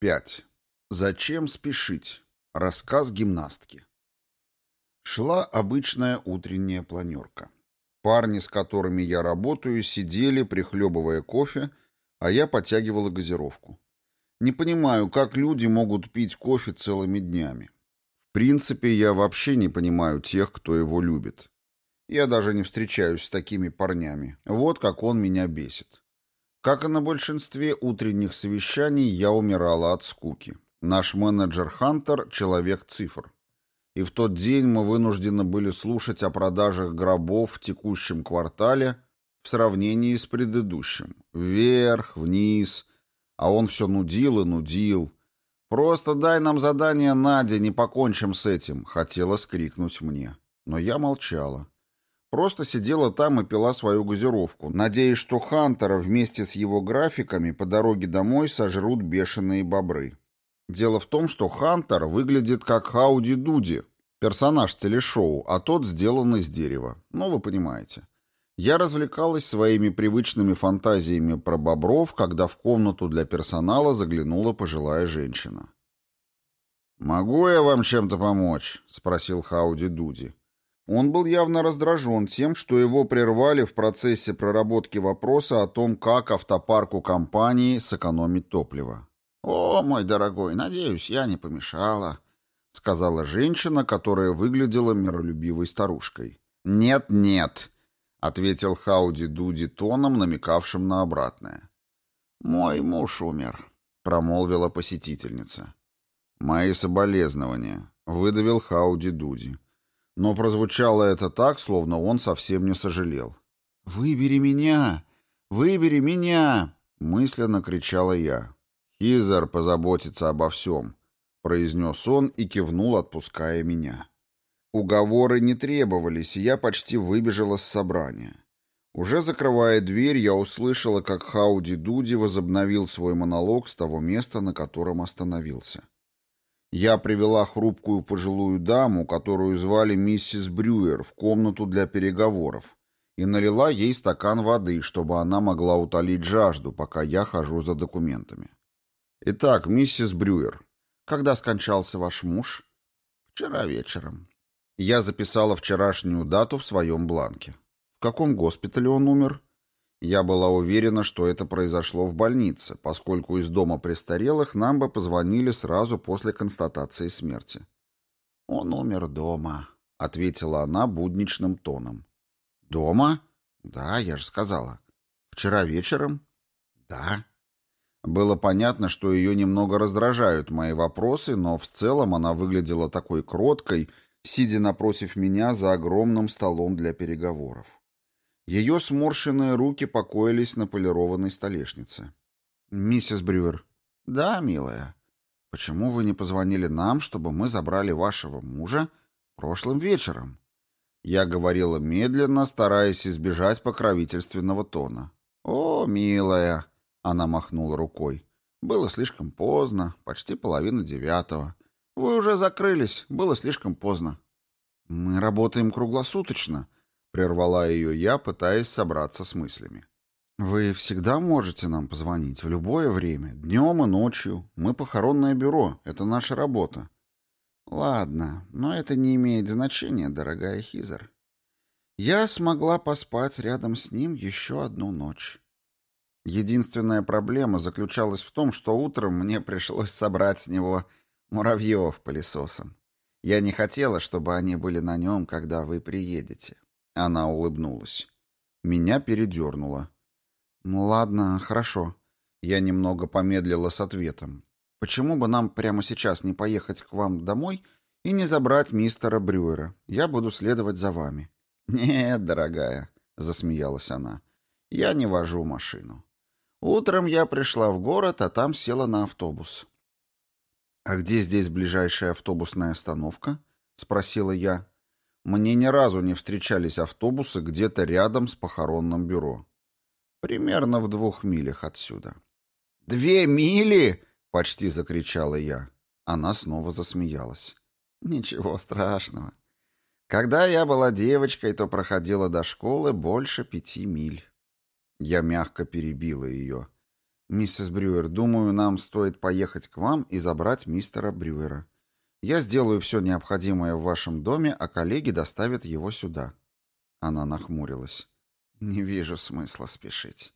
5. Зачем спешить? Рассказ гимнастки. Шла обычная утренняя планерка. Парни, с которыми я работаю, сидели, прихлебывая кофе, а я подтягивала газировку. Не понимаю, как люди могут пить кофе целыми днями. В принципе, я вообще не понимаю тех, кто его любит. Я даже не встречаюсь с такими парнями. Вот как он меня бесит. Как и на большинстве утренних совещаний, я умирала от скуки. Наш менеджер Хантер — человек цифр. И в тот день мы вынуждены были слушать о продажах гробов в текущем квартале в сравнении с предыдущим. Вверх, вниз. А он все нудил и нудил. «Просто дай нам задание, Надя, не покончим с этим», — хотела скрикнуть мне. Но я молчала. Просто сидела там и пила свою газировку, надеясь, что Хантера вместе с его графиками по дороге домой сожрут бешеные бобры. Дело в том, что Хантер выглядит как Хауди Дуди, персонаж телешоу, а тот сделан из дерева. Ну, вы понимаете. Я развлекалась своими привычными фантазиями про бобров, когда в комнату для персонала заглянула пожилая женщина. «Могу я вам чем-то помочь?» — спросил Хауди Дуди. Он был явно раздражен тем, что его прервали в процессе проработки вопроса о том, как автопарку компании сэкономить топливо. «О, мой дорогой, надеюсь, я не помешала», — сказала женщина, которая выглядела миролюбивой старушкой. «Нет-нет», — ответил Хауди Дуди тоном, намекавшим на обратное. «Мой муж умер», — промолвила посетительница. «Мои соболезнования», — выдавил Хауди Дуди. Но прозвучало это так, словно он совсем не сожалел. «Выбери меня! Выбери меня!» — мысленно кричала я. «Хизер позаботится обо всем», — произнес он и кивнул, отпуская меня. Уговоры не требовались, и я почти выбежала с собрания. Уже закрывая дверь, я услышала, как Хауди Дуди возобновил свой монолог с того места, на котором остановился. Я привела хрупкую пожилую даму, которую звали миссис Брюер, в комнату для переговоров и налила ей стакан воды, чтобы она могла утолить жажду, пока я хожу за документами. «Итак, миссис Брюер, когда скончался ваш муж?» «Вчера вечером». Я записала вчерашнюю дату в своем бланке. «В каком госпитале он умер?» Я была уверена, что это произошло в больнице, поскольку из дома престарелых нам бы позвонили сразу после констатации смерти. «Он умер дома», — ответила она будничным тоном. «Дома? Да, я же сказала. Вчера вечером? Да». Было понятно, что ее немного раздражают мои вопросы, но в целом она выглядела такой кроткой, сидя напротив меня за огромным столом для переговоров. Ее сморщенные руки покоились на полированной столешнице. «Миссис Брюер». «Да, милая. Почему вы не позвонили нам, чтобы мы забрали вашего мужа прошлым вечером?» Я говорила медленно, стараясь избежать покровительственного тона. «О, милая!» — она махнула рукой. «Было слишком поздно, почти половина девятого. Вы уже закрылись, было слишком поздно». «Мы работаем круглосуточно», — прервала ее я, пытаясь собраться с мыслями. «Вы всегда можете нам позвонить, в любое время, днем и ночью. Мы похоронное бюро, это наша работа». «Ладно, но это не имеет значения, дорогая Хизер. Я смогла поспать рядом с ним еще одну ночь». Единственная проблема заключалась в том, что утром мне пришлось собрать с него муравьев пылесосом. Я не хотела, чтобы они были на нем, когда вы приедете. Она улыбнулась. Меня передернуло. «Ну ладно, хорошо». Я немного помедлила с ответом. «Почему бы нам прямо сейчас не поехать к вам домой и не забрать мистера Брюера? Я буду следовать за вами». «Нет, дорогая», — засмеялась она, — «я не вожу машину. Утром я пришла в город, а там села на автобус». «А где здесь ближайшая автобусная остановка?» — спросила я. Мне ни разу не встречались автобусы где-то рядом с похоронным бюро. Примерно в двух милях отсюда. «Две мили!» — почти закричала я. Она снова засмеялась. «Ничего страшного. Когда я была девочкой, то проходила до школы больше пяти миль». Я мягко перебила ее. «Миссис Брюер, думаю, нам стоит поехать к вам и забрать мистера Брюера. Я сделаю все необходимое в вашем доме, а коллеги доставят его сюда». Она нахмурилась. «Не вижу смысла спешить.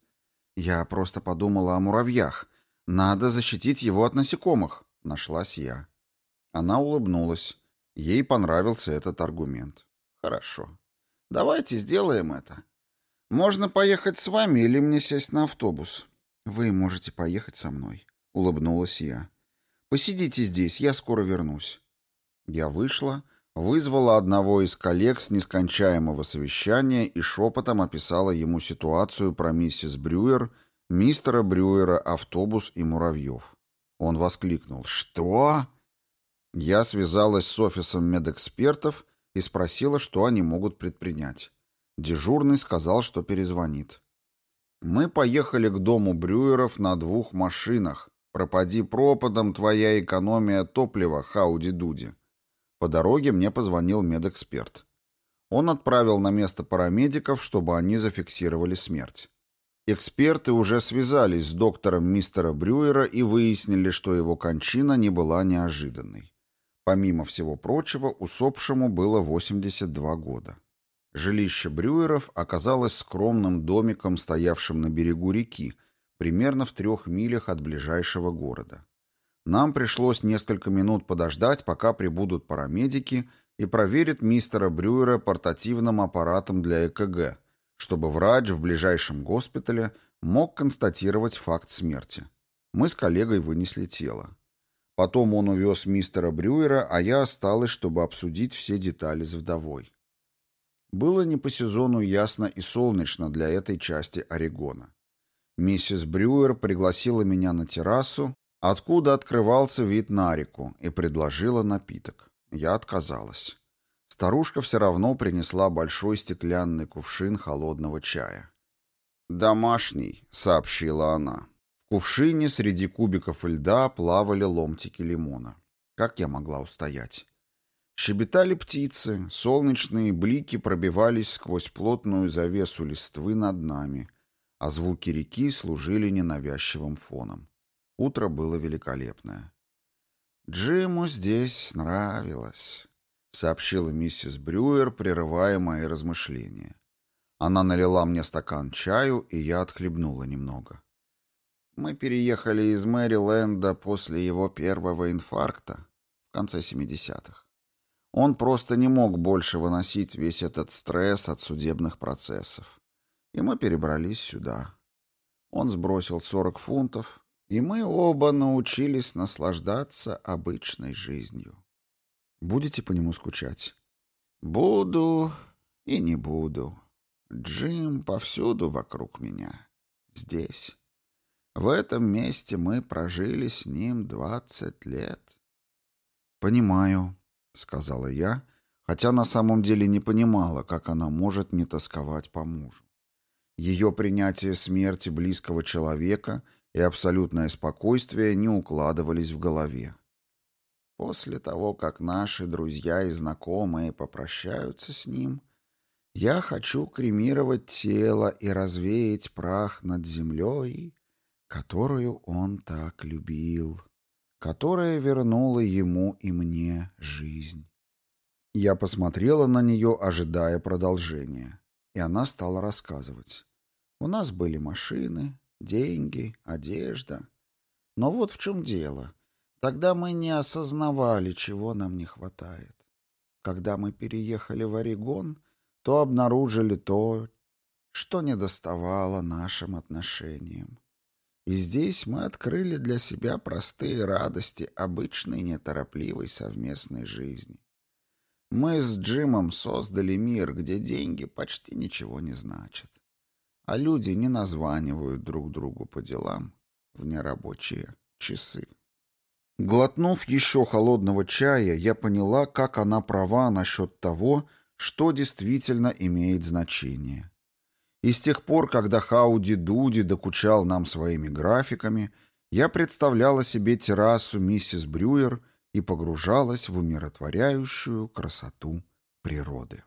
Я просто подумала о муравьях. Надо защитить его от насекомых», — нашлась я. Она улыбнулась. Ей понравился этот аргумент. «Хорошо. Давайте сделаем это. Можно поехать с вами или мне сесть на автобус?» «Вы можете поехать со мной», — улыбнулась я. «Посидите здесь, я скоро вернусь». Я вышла, вызвала одного из коллег с нескончаемого совещания и шепотом описала ему ситуацию про миссис Брюер, мистера Брюера, автобус и муравьев. Он воскликнул «Что?» Я связалась с офисом медэкспертов и спросила, что они могут предпринять. Дежурный сказал, что перезвонит. Мы поехали к дому Брюеров на двух машинах. Пропади пропадом твоя экономия топлива, Хауди-Дуди. По дороге мне позвонил медэксперт. Он отправил на место парамедиков, чтобы они зафиксировали смерть. Эксперты уже связались с доктором мистера Брюера и выяснили, что его кончина не была неожиданной. Помимо всего прочего, усопшему было 82 года. Жилище Брюеров оказалось скромным домиком, стоявшим на берегу реки, примерно в трех милях от ближайшего города. Нам пришлось несколько минут подождать, пока прибудут парамедики и проверят мистера Брюера портативным аппаратом для ЭКГ, чтобы врач в ближайшем госпитале мог констатировать факт смерти. Мы с коллегой вынесли тело. Потом он увез мистера Брюера, а я осталась, чтобы обсудить все детали с вдовой. Было не по сезону ясно и солнечно для этой части Орегона. Миссис Брюер пригласила меня на террасу, откуда открывался вид на реку, и предложила напиток. Я отказалась. Старушка все равно принесла большой стеклянный кувшин холодного чая. «Домашний», — сообщила она. В кувшине среди кубиков льда плавали ломтики лимона. Как я могла устоять? Щебетали птицы, солнечные блики пробивались сквозь плотную завесу листвы над нами, а звуки реки служили ненавязчивым фоном. Утро было великолепное. «Джиму здесь нравилось», — сообщила миссис Брюер, прерывая мои размышления. Она налила мне стакан чаю, и я отхлебнула немного. Мы переехали из Мэриленда после его первого инфаркта в конце 70-х. Он просто не мог больше выносить весь этот стресс от судебных процессов. И мы перебрались сюда. Он сбросил 40 фунтов, и мы оба научились наслаждаться обычной жизнью. Будете по нему скучать? Буду и не буду. Джим повсюду вокруг меня. Здесь. В этом месте мы прожили с ним двадцать лет. Понимаю, — сказала я, хотя на самом деле не понимала, как она может не тосковать по мужу. Ее принятие смерти близкого человека и абсолютное спокойствие не укладывались в голове. После того, как наши друзья и знакомые попрощаются с ним, я хочу кремировать тело и развеять прах над землей, которую он так любил которая вернула ему и мне жизнь. Я посмотрела на нее, ожидая продолжения, и она стала рассказывать. У нас были машины, деньги, одежда. Но вот в чем дело. Тогда мы не осознавали, чего нам не хватает. Когда мы переехали в Орегон, то обнаружили то, что недоставало нашим отношениям. И здесь мы открыли для себя простые радости обычной неторопливой совместной жизни. Мы с Джимом создали мир, где деньги почти ничего не значат. А люди не названивают друг другу по делам в нерабочие часы. Глотнув еще холодного чая, я поняла, как она права насчет того, что действительно имеет значение. И с тех пор, когда Хауди Дуди докучал нам своими графиками, я представляла себе террасу миссис Брюер и погружалась в умиротворяющую красоту природы.